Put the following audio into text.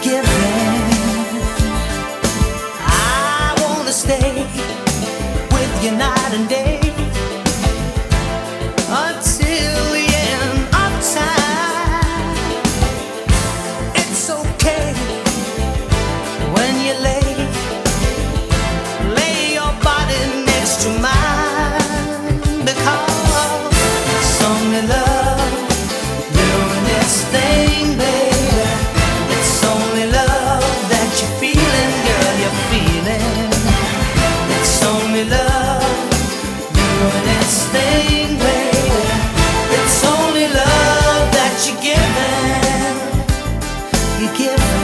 forgiven. I wanna stay with you night and day. honest thing. It's only love that you're giving. You're giving.